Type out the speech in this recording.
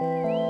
Bye.